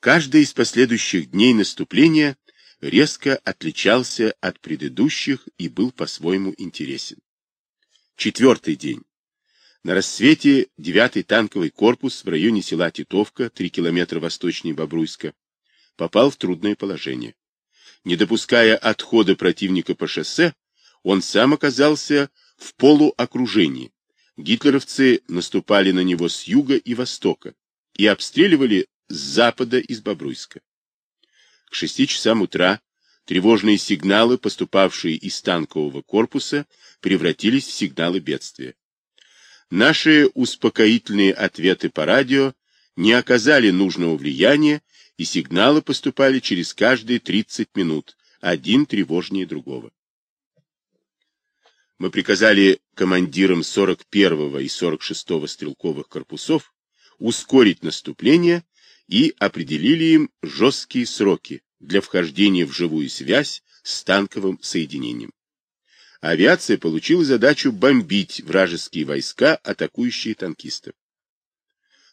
Каждый из последующих дней наступления резко отличался от предыдущих и был по-своему интересен. Четвертый день. На рассвете 9-й танковый корпус в районе села Титовка, 3 километра восточнее Бобруйска, попал в трудное положение. Не допуская отхода противника по шоссе, он сам оказался в полуокружении. Гитлеровцы наступали на него с юга и востока и обстреливали с запада из Бобруйска. К шести часам утра тревожные сигналы, поступавшие из танкового корпуса, превратились в сигналы бедствия. Наши успокоительные ответы по радио не оказали нужного влияния, и сигналы поступали через каждые 30 минут, один тревожнее другого. Мы приказали командирам 41-го и 46-го стрелковых корпусов ускорить наступление и определили им жесткие сроки для вхождения в живую связь с танковым соединением. Авиация получила задачу бомбить вражеские войска, атакующие танкистов.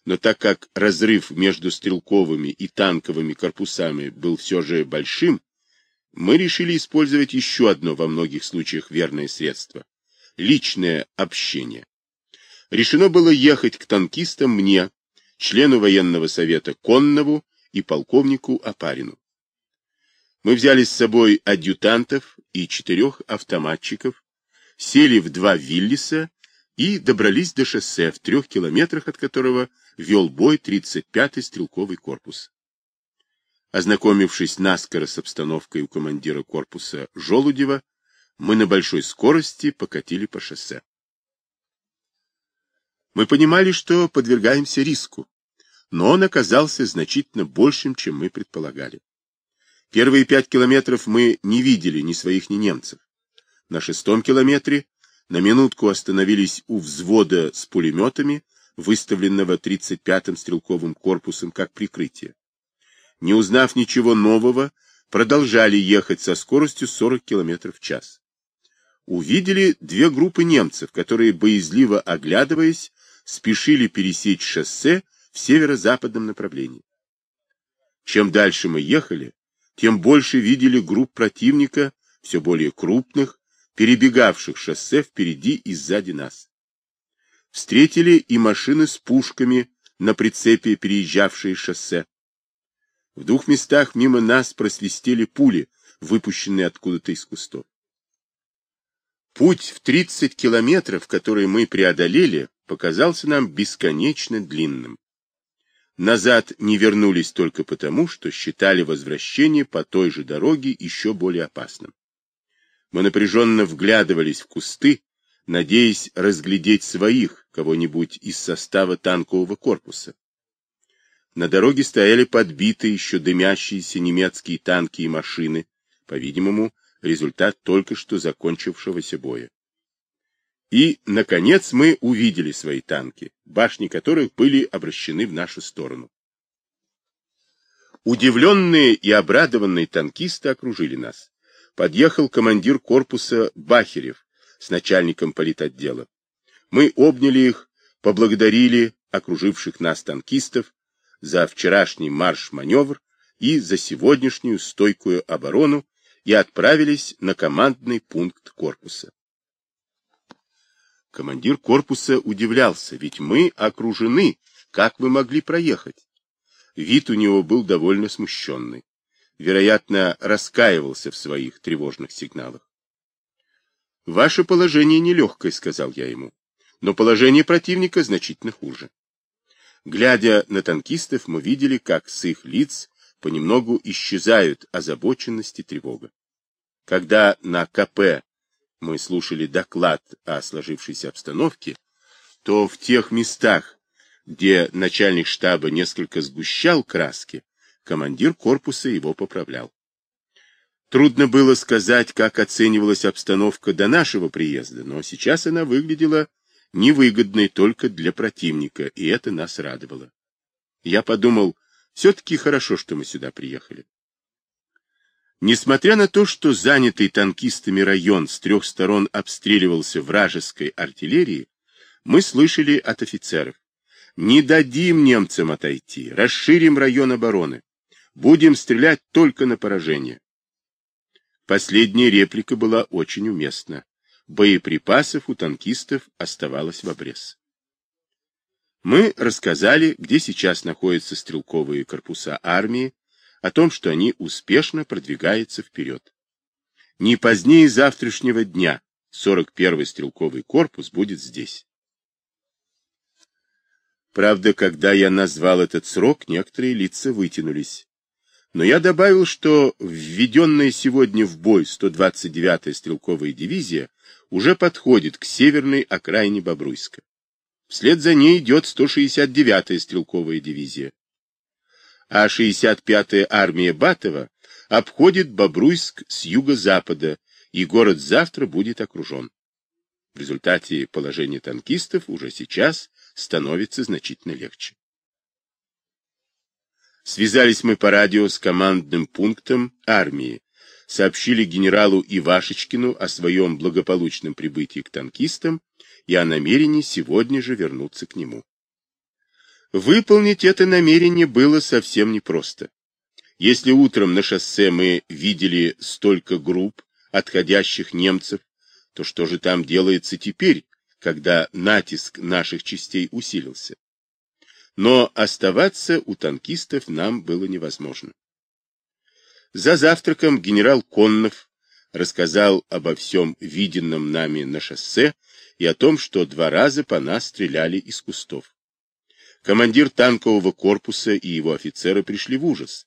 Но так как разрыв между стрелковыми и танковыми корпусами был все же большим, мы решили использовать еще одно во многих случаях верное средство – личное общение. Решено было ехать к танкистам мне, члену военного совета Коннову и полковнику Апарину. Мы взяли с собой адъютантов и четырех автоматчиков, сели в два Виллиса и добрались до шоссе, в трех километрах от которого вел бой 35-й стрелковый корпус. Ознакомившись наскоро с обстановкой у командира корпуса Желудева, мы на большой скорости покатили по шоссе. Мы понимали, что подвергаемся риску, но он оказался значительно большим, чем мы предполагали. Первые пять километров мы не видели ни своих, ни немцев. На шестом километре на минутку остановились у взвода с пулеметами, выставленного 35-м стрелковым корпусом как прикрытие. Не узнав ничего нового, продолжали ехать со скоростью 40 км в час. Увидели две группы немцев, которые, боязливо оглядываясь, спешили пересечь шоссе в северо-западном направлении. Чем дальше мы ехали, тем больше видели групп противника, все более крупных, перебегавших шоссе впереди и сзади нас. Встретили и машины с пушками на прицепе, переезжавшие шоссе. В двух местах мимо нас просвистели пули, выпущенные откуда-то из кустов. Путь в 30 километров, который мы преодолели, показался нам бесконечно длинным. Назад не вернулись только потому, что считали возвращение по той же дороге еще более опасным. Мы напряженно вглядывались в кусты, надеясь разглядеть своих, кого-нибудь из состава танкового корпуса. На дороге стояли подбитые, еще дымящиеся немецкие танки и машины, по-видимому, результат только что закончившегося боя. И, наконец, мы увидели свои танки, башни которых были обращены в нашу сторону. Удивленные и обрадованные танкисты окружили нас. Подъехал командир корпуса Бахерев с начальником политотдела. Мы обняли их, поблагодарили окруживших нас танкистов за вчерашний марш-маневр и за сегодняшнюю стойкую оборону и отправились на командный пункт корпуса. Командир корпуса удивлялся, ведь мы окружены, как вы могли проехать? Вид у него был довольно смущенный. Вероятно, раскаивался в своих тревожных сигналах. «Ваше положение нелегкое», — сказал я ему, — «но положение противника значительно хуже». Глядя на танкистов, мы видели, как с их лиц понемногу исчезают озабоченность и тревога. Когда на КП мы слушали доклад о сложившейся обстановке, то в тех местах, где начальник штаба несколько сгущал краски, командир корпуса его поправлял. Трудно было сказать, как оценивалась обстановка до нашего приезда, но сейчас она выглядела невыгодной только для противника, и это нас радовало. Я подумал, все-таки хорошо, что мы сюда приехали. Несмотря на то, что занятый танкистами район с трех сторон обстреливался вражеской артиллерией, мы слышали от офицеров. Не дадим немцам отойти, расширим район обороны. Будем стрелять только на поражение. Последняя реплика была очень уместна. Боеприпасов у танкистов оставалось в обрез. Мы рассказали, где сейчас находятся стрелковые корпуса армии, о том, что они успешно продвигаются вперед. Не позднее завтрашнего дня 41-й стрелковый корпус будет здесь. Правда, когда я назвал этот срок, некоторые лица вытянулись. Но я добавил, что введенная сегодня в бой 129-я стрелковая дивизия уже подходит к северной окраине Бобруйска. Вслед за ней идет 169-я стрелковая дивизия. А 65-я армия Батова обходит Бобруйск с юго-запада, и город завтра будет окружен. В результате положение танкистов уже сейчас становится значительно легче. Связались мы по радио с командным пунктом армии, сообщили генералу Ивашечкину о своем благополучном прибытии к танкистам и о намерении сегодня же вернуться к нему. Выполнить это намерение было совсем непросто. Если утром на шоссе мы видели столько групп отходящих немцев, то что же там делается теперь, когда натиск наших частей усилился? Но оставаться у танкистов нам было невозможно. За завтраком генерал Коннов рассказал обо всем виденном нами на шоссе и о том, что два раза по нас стреляли из кустов. Командир танкового корпуса и его офицеры пришли в ужас.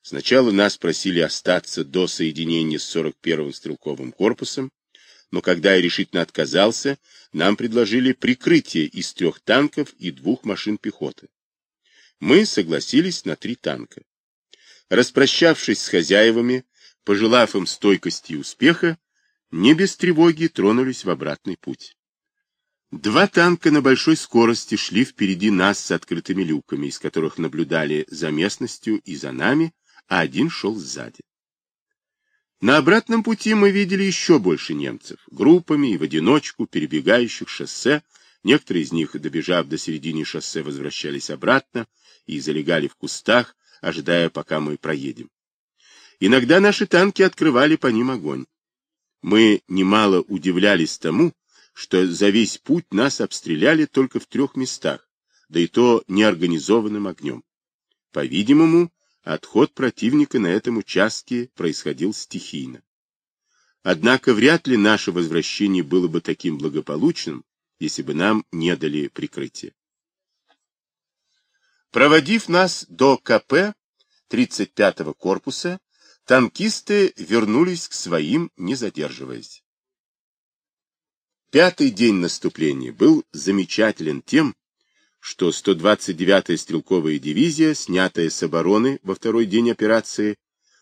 Сначала нас просили остаться до соединения с 41-м стрелковым корпусом, но когда я решительно отказался, нам предложили прикрытие из трех танков и двух машин пехоты. Мы согласились на три танка. Распрощавшись с хозяевами, пожелав им стойкости и успеха, не без тревоги тронулись в обратный путь. Два танка на большой скорости шли впереди нас с открытыми люками, из которых наблюдали за местностью и за нами, а один шел сзади. На обратном пути мы видели еще больше немцев, группами и в одиночку, перебегающих шоссе, некоторые из них, добежав до середины шоссе, возвращались обратно и залегали в кустах, ожидая, пока мы проедем. Иногда наши танки открывали по ним огонь. Мы немало удивлялись тому, что за весь путь нас обстреляли только в трех местах, да и то неорганизованным огнем. По-видимому, отход противника на этом участке происходил стихийно. Однако вряд ли наше возвращение было бы таким благополучным, если бы нам не дали прикрытие. Проводив нас до КП 35-го корпуса, танкисты вернулись к своим, не задерживаясь. Пятый день наступления был замечателен тем, что 129-я стрелковая дивизия, снятая с обороны во второй день операции,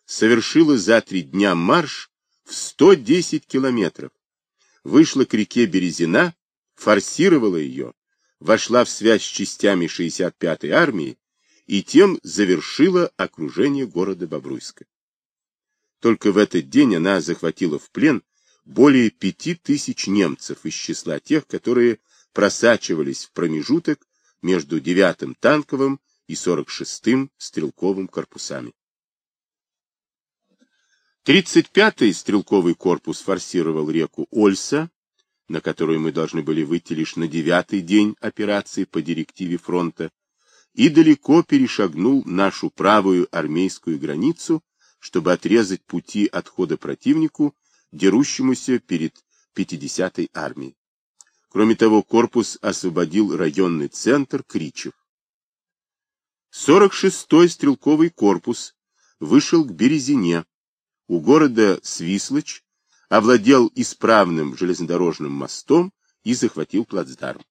совершила за три дня марш в 110 километров, вышла к реке Березина, форсировала ее, вошла в связь с частями 65-й армии и тем завершила окружение города Бобруйска. Только в этот день она захватила в плен более пяти тысяч немцев из числа тех, которые просачивались в промежуток между 9-м танковым и 46-м стрелковым корпусами. 35-й стрелковый корпус форсировал реку Ольса, на которую мы должны были выйти лишь на девятый день операции по директиве фронта, и далеко перешагнул нашу правую армейскую границу, чтобы отрезать пути отхода противнику дерущемуся перед 50-й армией. Кроме того, корпус освободил районный центр Кричев. 46-й стрелковый корпус вышел к Березине, у города Свислочь, овладел исправным железнодорожным мостом и захватил плацдарм.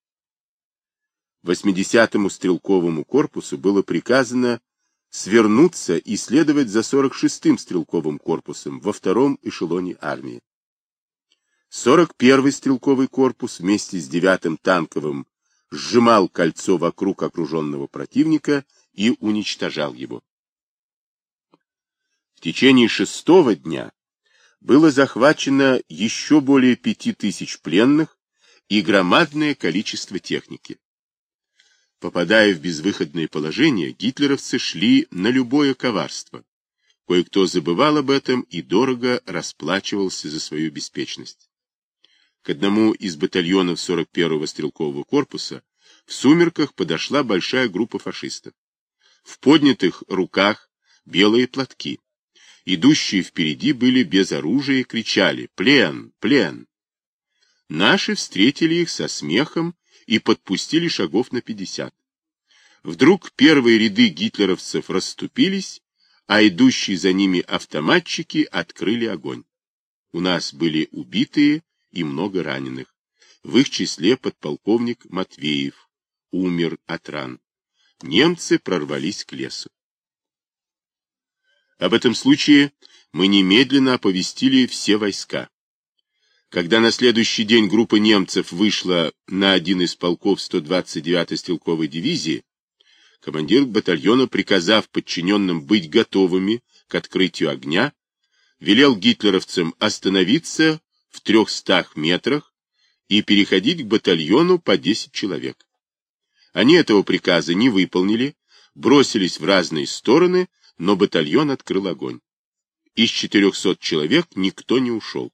80-му стрелковому корпусу было приказано свернуться и следовать за 46-м стрелковым корпусом во втором эшелоне армии. 41-й стрелковый корпус вместе с 9-м танковым сжимал кольцо вокруг окруженного противника и уничтожал его. В течение шестого дня было захвачено еще более пяти тысяч пленных и громадное количество техники. Попадая в безвыходное положение, гитлеровцы шли на любое коварство. Кое-кто забывал об этом и дорого расплачивался за свою беспечность. К одному из батальонов 41-го стрелкового корпуса в сумерках подошла большая группа фашистов. В поднятых руках белые платки. Идущие впереди были без оружия и кричали «Плен! Плен!». Наши встретили их со смехом и подпустили шагов на пятьдесят. Вдруг первые ряды гитлеровцев расступились, а идущие за ними автоматчики открыли огонь. У нас были убитые и много раненых. В их числе подполковник Матвеев умер от ран. Немцы прорвались к лесу. Об этом случае мы немедленно оповестили все войска. Когда на следующий день группа немцев вышла на один из полков 129-й стрелковой дивизии, командир батальона, приказав подчиненным быть готовыми к открытию огня, велел гитлеровцам остановиться в 300 метрах и переходить к батальону по 10 человек. Они этого приказа не выполнили, бросились в разные стороны, но батальон открыл огонь. Из 400 человек никто не ушел.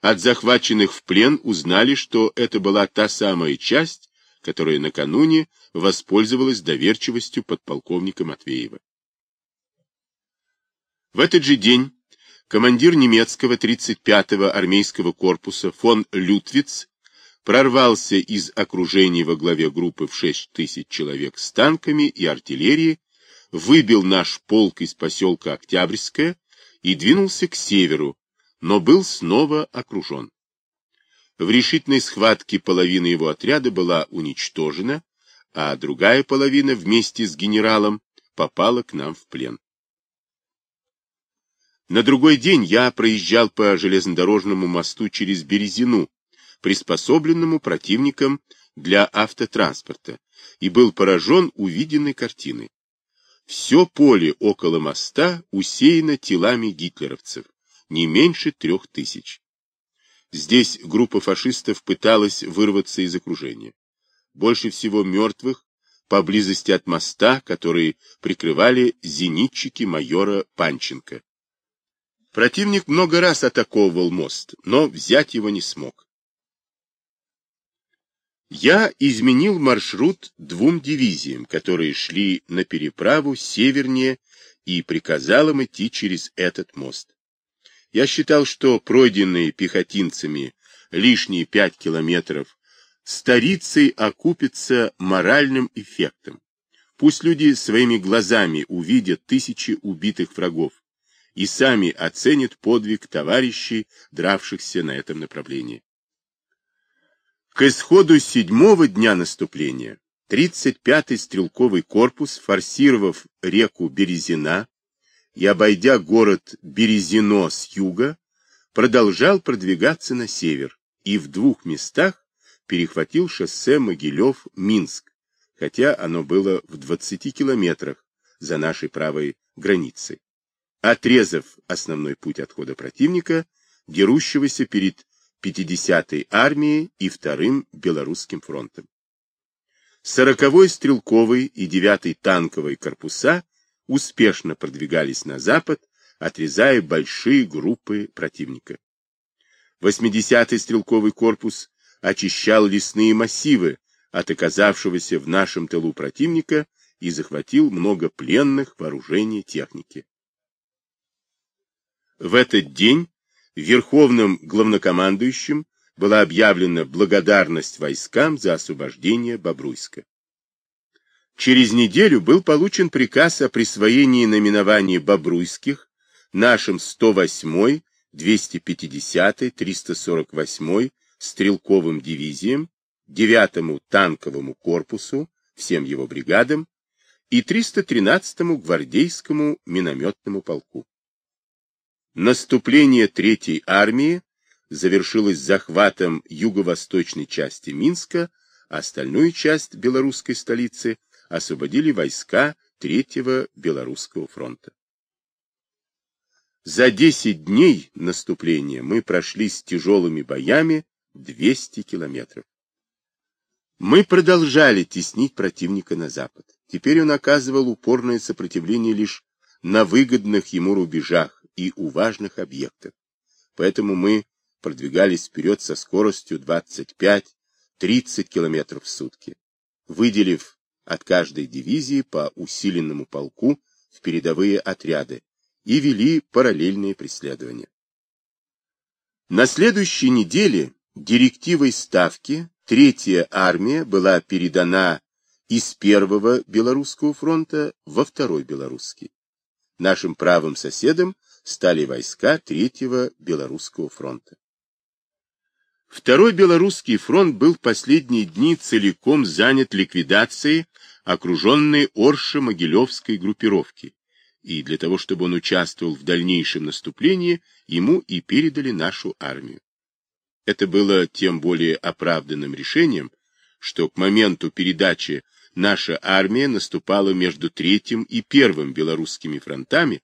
От захваченных в плен узнали, что это была та самая часть, которая накануне воспользовалась доверчивостью подполковника Матвеева. В этот же день командир немецкого 35-го армейского корпуса фон Лютвиц прорвался из окружения во главе группы в 6 тысяч человек с танками и артиллерией, выбил наш полк из поселка Октябрьское и двинулся к северу, но был снова окружен. В решительной схватке половина его отряда была уничтожена, а другая половина вместе с генералом попала к нам в плен. На другой день я проезжал по железнодорожному мосту через Березину, приспособленному противником для автотранспорта, и был поражен увиденной картиной. Все поле около моста усеяно телами гитлеровцев не меньше трех тысяч. Здесь группа фашистов пыталась вырваться из окружения. Больше всего мертвых поблизости от моста, которые прикрывали зенитчики майора Панченко. Противник много раз атаковывал мост, но взять его не смог. Я изменил маршрут двум дивизиям, которые шли на переправу севернее, и приказал им идти через этот мост. Я считал, что пройденные пехотинцами лишние пять километров старицей окупятся моральным эффектом. Пусть люди своими глазами увидят тысячи убитых врагов и сами оценят подвиг товарищей, дравшихся на этом направлении. К исходу седьмого дня наступления 35-й стрелковый корпус, форсировав реку Березина, и, обойдя город Березино с юга, продолжал продвигаться на север и в двух местах перехватил шоссе Могилев-Минск, хотя оно было в 20 километрах за нашей правой границей, отрезав основной путь отхода противника, дерущегося перед 50-й армией и вторым Белорусским фронтом. 40-й стрелковый и 9-й танковый корпуса успешно продвигались на запад, отрезая большие группы противника. 80-й стрелковый корпус очищал лесные массивы от оказавшегося в нашем тылу противника и захватил много пленных вооружений техники. В этот день верховным главнокомандующим была объявлена благодарность войскам за освобождение Бобруйска. Через неделю был получен приказ о присвоении наименований Бобруйских нашим 108-й, 250-й, 348-й стрелковым дивизиям, 9-му танковому корпусу, всем его бригадам и 313-му гвардейскому минометному полку. Наступление Третьей армии завершилось захватом юго-восточной части Минска, а остальную часть белорусской столицы освободили войска Третьего Белорусского фронта. За 10 дней наступления мы прошли с тяжелыми боями 200 километров. Мы продолжали теснить противника на запад. Теперь он оказывал упорное сопротивление лишь на выгодных ему рубежах и у важных объектов. Поэтому мы продвигались вперед со скоростью 25-30 км в сутки, выделив от каждой дивизии по усиленному полку в передовые отряды и вели параллельные преследования. На следующей неделе директивой Ставки Третья армия была передана из Первого Белорусского фронта во Второй Белорусский. Нашим правым соседом стали войска Третьего Белорусского фронта. Второй Белорусский фронт был в последние дни целиком занят ликвидацией окруженной Оршо-Могилевской группировки, и для того, чтобы он участвовал в дальнейшем наступлении, ему и передали нашу армию. Это было тем более оправданным решением, что к моменту передачи наша армия наступала между третьим и первым белорусскими фронтами,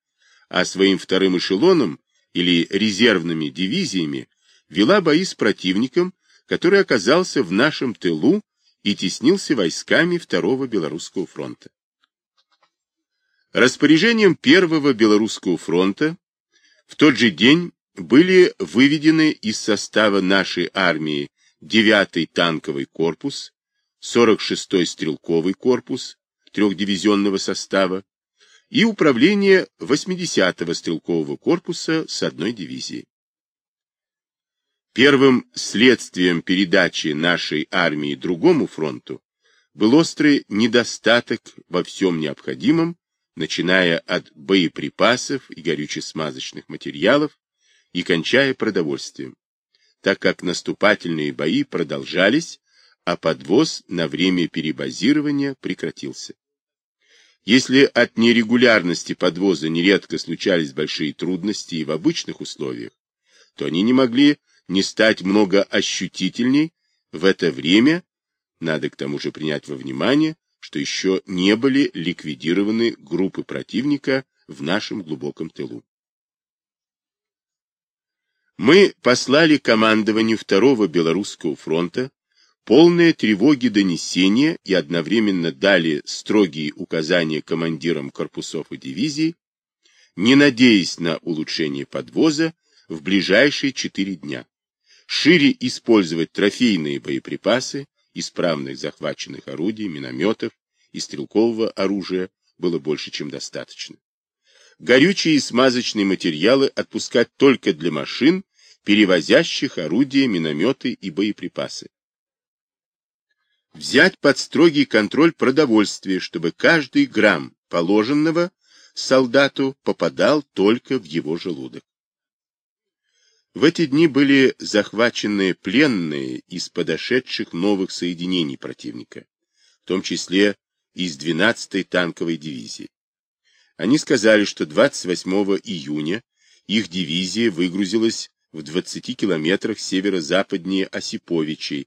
а своим вторым эшелоном или резервными дивизиями вела бои с противником, который оказался в нашем тылу и теснился войсками второго Белорусского фронта. Распоряжением первого Белорусского фронта в тот же день были выведены из состава нашей армии 9-й танковый корпус, 46-й стрелковый корпус трехдивизионного состава и управление 80-го стрелкового корпуса с одной дивизией. Первым следствием передачи нашей армии другому фронту был острый недостаток во всем необходимом, начиная от боеприпасов и горюче-смазочных материалов, и кончая продовольствием, так как наступательные бои продолжались, а подвоз на время перебазирования прекратился. Если от нерегулярности подвоза нередко случались большие трудности и в обычных условиях, то они не могли не стать много ощутительней в это время, надо к тому же принять во внимание, что еще не были ликвидированы группы противника в нашем глубоком тылу. Мы послали командованию Второго Белорусского фронта полные тревоги донесения и одновременно дали строгие указания командирам корпусов и дивизий, не надеясь на улучшение подвоза в ближайшие четыре дня, шире использовать трофейные боеприпасы, исправных захваченных орудий, минометов и стрелкового оружия было больше, чем достаточно. Горючие и смазочные материалы отпускать только для машин, перевозящих орудия, минометы и боеприпасы. Взять под строгий контроль продовольствие, чтобы каждый грамм положенного солдату попадал только в его желудок. В эти дни были захвачены пленные из подошедших новых соединений противника, в том числе из 12-й танковой дивизии. Они сказали, что 28 июня их дивизия выгрузилась в 20 километрах северо-западнее Осиповичей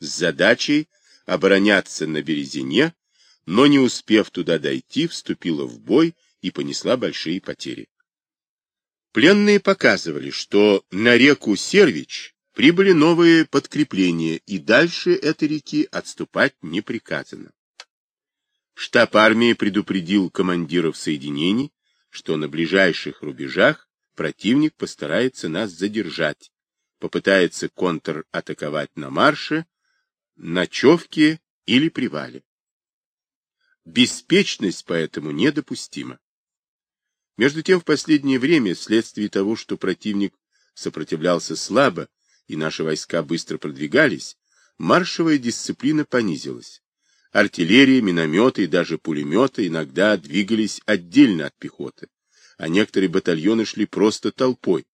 с задачей обороняться на Березине, но не успев туда дойти, вступила в бой и понесла большие потери. Пленные показывали, что на реку Сервич прибыли новые подкрепления, и дальше этой реки отступать не приказано. Штаб армии предупредил командиров соединений, что на ближайших рубежах противник постарается нас задержать, попытается контратаковать на марше, ночевке или привале. Беспечность поэтому недопустима. Между тем, в последнее время, вследствие того, что противник сопротивлялся слабо и наши войска быстро продвигались, маршевая дисциплина понизилась. Артиллерия, минометы и даже пулеметы иногда двигались отдельно от пехоты, а некоторые батальоны шли просто толпой.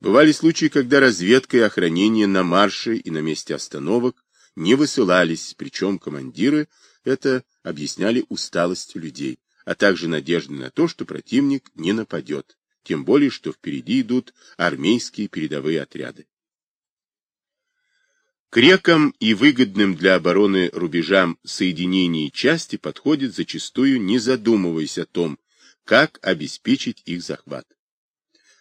Бывали случаи, когда разведка и охранение на марше и на месте остановок не высылались, причем командиры это объясняли усталостью людей, а также надеждой на то, что противник не нападет, тем более, что впереди идут армейские передовые отряды. К рекам и выгодным для обороны рубежам соединений части подходит зачастую, не задумываясь о том, как обеспечить их захват.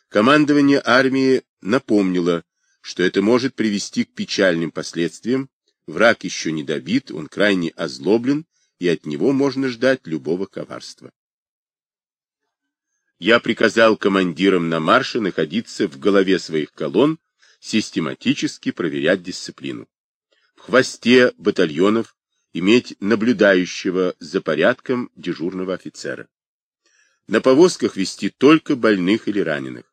Командование армии напомнило, что это может привести к печальным последствиям Враг еще не добит, он крайне озлоблен, и от него можно ждать любого коварства. Я приказал командирам на марше находиться в голове своих колонн, систематически проверять дисциплину. В хвосте батальонов иметь наблюдающего за порядком дежурного офицера. На повозках вести только больных или раненых.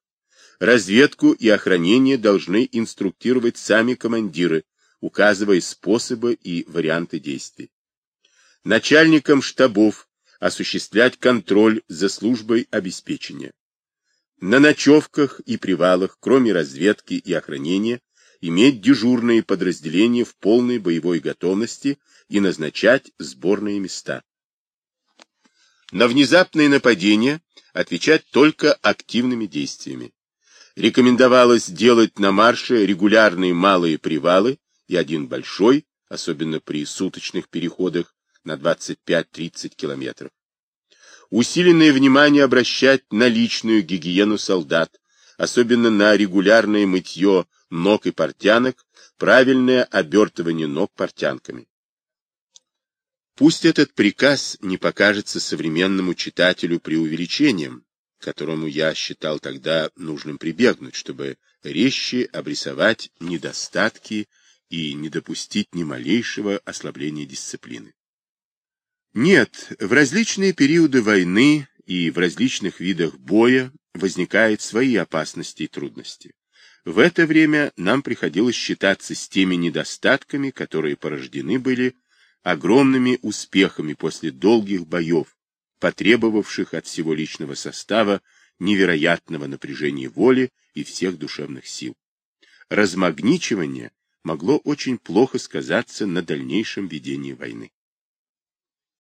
Разведку и охранение должны инструктировать сами командиры, указывая способы и варианты действий. Начальникам штабов осуществлять контроль за службой обеспечения. На ночевках и привалах, кроме разведки и охранения, иметь дежурные подразделения в полной боевой готовности и назначать сборные места. На внезапные нападения отвечать только активными действиями. Рекомендовалось делать на марше регулярные малые привалы и один большой, особенно при суточных переходах на 25-30 километров. Усиленное внимание обращать на личную гигиену солдат, особенно на регулярное мытье ног и портянок, правильное обертывание ног портянками. Пусть этот приказ не покажется современному читателю преувеличением, которому я считал тогда нужным прибегнуть, чтобы резче обрисовать недостатки и не допустить ни малейшего ослабления дисциплины. Нет, в различные периоды войны и в различных видах боя возникают свои опасности и трудности. В это время нам приходилось считаться с теми недостатками, которые порождены были огромными успехами после долгих боев, потребовавших от всего личного состава невероятного напряжения воли и всех душевных сил. Размагничивание могло очень плохо сказаться на дальнейшем ведении войны.